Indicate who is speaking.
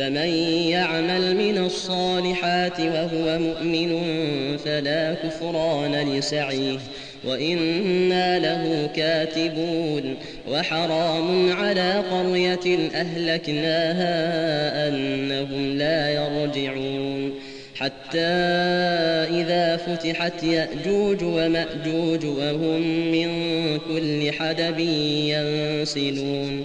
Speaker 1: فمن يعمل من الصالحات وهو مؤمن فلا كفران لسعيه وإنا له كاتبون وحرام على قرية أهلكناها أنهم لا يرجعون حتى إذا فتحت يأجوج ومأجوج وهم من كل حدب ينسلون